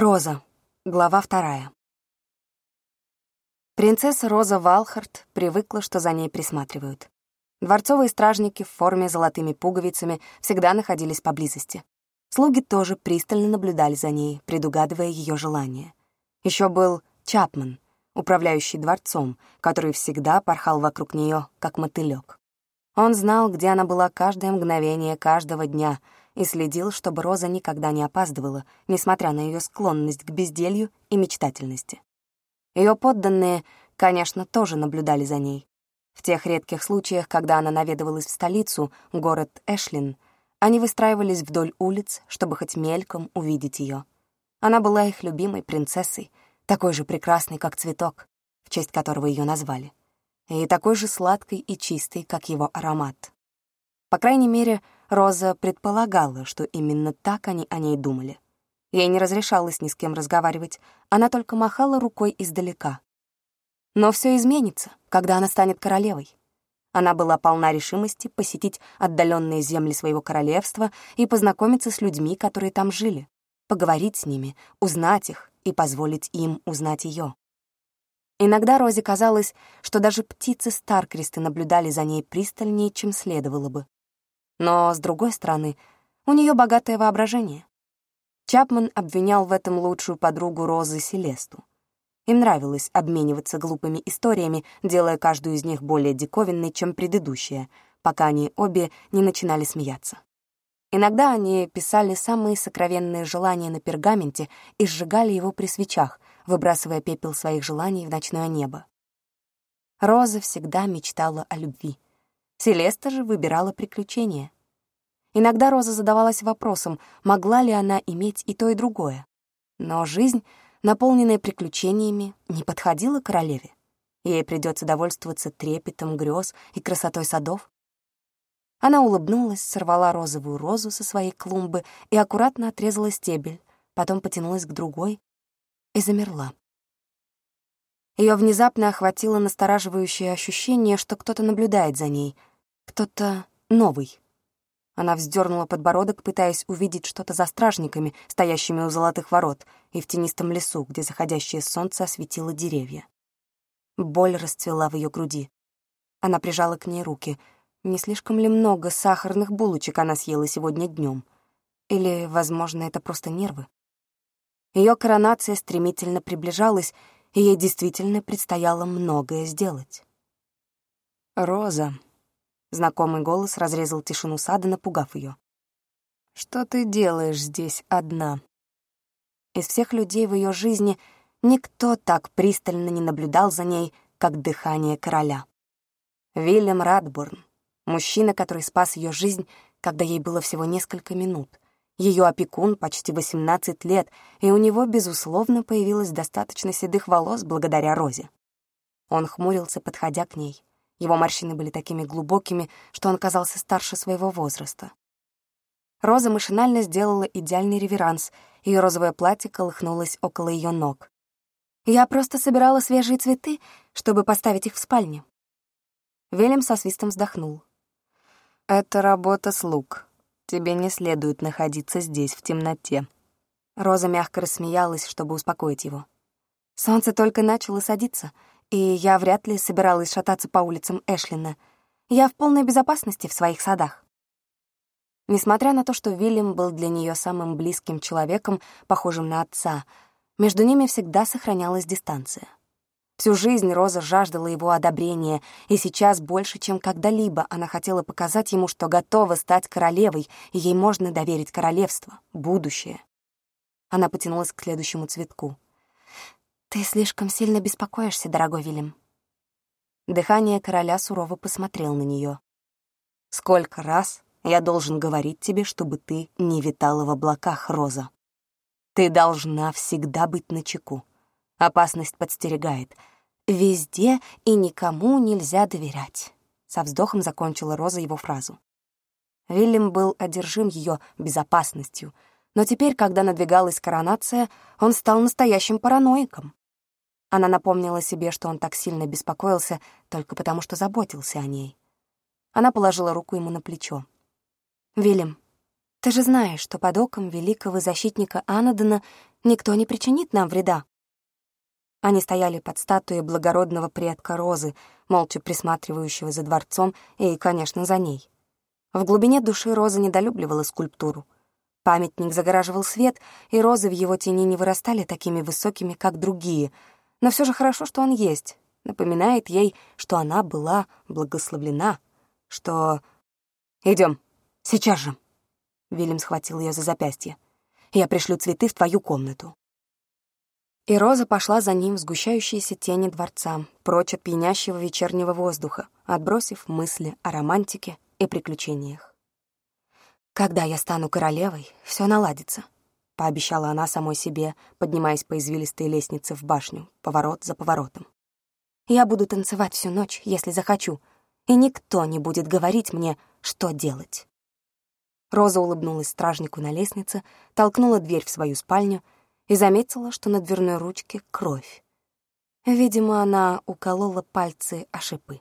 Роза. Глава вторая. Принцесса Роза Валхарт привыкла, что за ней присматривают. Дворцовые стражники в форме с золотыми пуговицами всегда находились поблизости. Слуги тоже пристально наблюдали за ней, предугадывая ее желания. Еще был Чапман, управляющий дворцом, который всегда порхал вокруг нее, как мотылек. Он знал, где она была каждое мгновение каждого дня — и следил, чтобы Роза никогда не опаздывала, несмотря на ее склонность к безделью и мечтательности. Ее подданные, конечно, тоже наблюдали за ней. В тех редких случаях, когда она наведывалась в столицу, город Эшлин, они выстраивались вдоль улиц, чтобы хоть мельком увидеть ее. Она была их любимой принцессой, такой же прекрасной, как цветок, в честь которого ее назвали, и такой же сладкой и чистой, как его аромат. По крайней мере, Роза предполагала, что именно так они о ней думали. Ей не разрешалось ни с кем разговаривать, она только махала рукой издалека. Но все изменится, когда она станет королевой. Она была полна решимости посетить отдаленные земли своего королевства и познакомиться с людьми, которые там жили, поговорить с ними, узнать их и позволить им узнать ее. Иногда Розе казалось, что даже птицы Старкресты наблюдали за ней пристальнее, чем следовало бы. Но, с другой стороны, у нее богатое воображение. Чапман обвинял в этом лучшую подругу Розы Селесту. Им нравилось обмениваться глупыми историями, делая каждую из них более диковинной, чем предыдущая, пока они обе не начинали смеяться. Иногда они писали самые сокровенные желания на пергаменте и сжигали его при свечах, выбрасывая пепел своих желаний в ночное небо. Роза всегда мечтала о любви — Селеста же выбирала приключения. Иногда Роза задавалась вопросом, могла ли она иметь и то, и другое. Но жизнь, наполненная приключениями, не подходила королеве. Ей придется довольствоваться трепетом грез и красотой садов. Она улыбнулась, сорвала розовую розу со своей клумбы и аккуратно отрезала стебель, потом потянулась к другой и замерла. Ее внезапно охватило настораживающее ощущение, что кто-то наблюдает за ней — кто-то новый. Она вздернула подбородок, пытаясь увидеть что-то за стражниками, стоящими у золотых ворот, и в тенистом лесу, где заходящее солнце осветило деревья. Боль расцвела в ее груди. Она прижала к ней руки. Не слишком ли много сахарных булочек она съела сегодня днем? Или, возможно, это просто нервы? Ее коронация стремительно приближалась, и ей действительно предстояло многое сделать. «Роза», Знакомый голос разрезал тишину сада, напугав ее. «Что ты делаешь здесь одна?» Из всех людей в ее жизни никто так пристально не наблюдал за ней, как дыхание короля. Вильям Радбурн, мужчина, который спас ее жизнь, когда ей было всего несколько минут. Ее опекун почти 18 лет, и у него, безусловно, появилось достаточно седых волос благодаря Розе. Он хмурился, подходя к ней. Его морщины были такими глубокими, что он казался старше своего возраста. Роза машинально сделала идеальный реверанс, ее розовое платье колыхнулось около ее ног. «Я просто собирала свежие цветы, чтобы поставить их в спальне». Велем со свистом вздохнул. «Это работа слуг. Тебе не следует находиться здесь в темноте». Роза мягко рассмеялась, чтобы успокоить его. Солнце только начало садиться — и я вряд ли собиралась шататься по улицам Эшлина. Я в полной безопасности в своих садах. Несмотря на то, что Вильям был для нее самым близким человеком, похожим на отца, между ними всегда сохранялась дистанция. Всю жизнь Роза жаждала его одобрения, и сейчас больше, чем когда-либо, она хотела показать ему, что готова стать королевой, и ей можно доверить королевство, будущее. Она потянулась к следующему цветку — «Ты слишком сильно беспокоишься, дорогой Вильям». Дыхание короля сурово посмотрел на нее. «Сколько раз я должен говорить тебе, чтобы ты не витала в облаках, Роза? Ты должна всегда быть начеку. Опасность подстерегает. Везде и никому нельзя доверять». Со вздохом закончила Роза его фразу. Вильям был одержим ее безопасностью, но теперь, когда надвигалась коронация, он стал настоящим параноиком. Она напомнила себе, что он так сильно беспокоился только потому, что заботился о ней. Она положила руку ему на плечо. «Вильям, ты же знаешь, что под оком великого защитника Анадона Никто не причинит нам вреда». Они стояли под статуей благородного предка Розы, молча присматривающего за дворцом и, конечно, за ней. В глубине души Роза недолюбливала скульптуру. Памятник загораживал свет, и розы в его тени не вырастали такими высокими, как другие. Но все же хорошо, что он есть. Напоминает ей, что она была благословлена, что... Идем, сейчас же!» Вильям схватил ее за запястье. «Я пришлю цветы в твою комнату». И Роза пошла за ним в сгущающиеся тени дворца, прочь от пьянящего вечернего воздуха, отбросив мысли о романтике и приключениях. «Когда я стану королевой, все наладится», — пообещала она самой себе, поднимаясь по извилистой лестнице в башню, поворот за поворотом. «Я буду танцевать всю ночь, если захочу, и никто не будет говорить мне, что делать». Роза улыбнулась стражнику на лестнице, толкнула дверь в свою спальню — и заметила, что на дверной ручке кровь. Видимо, она уколола пальцы о шипы.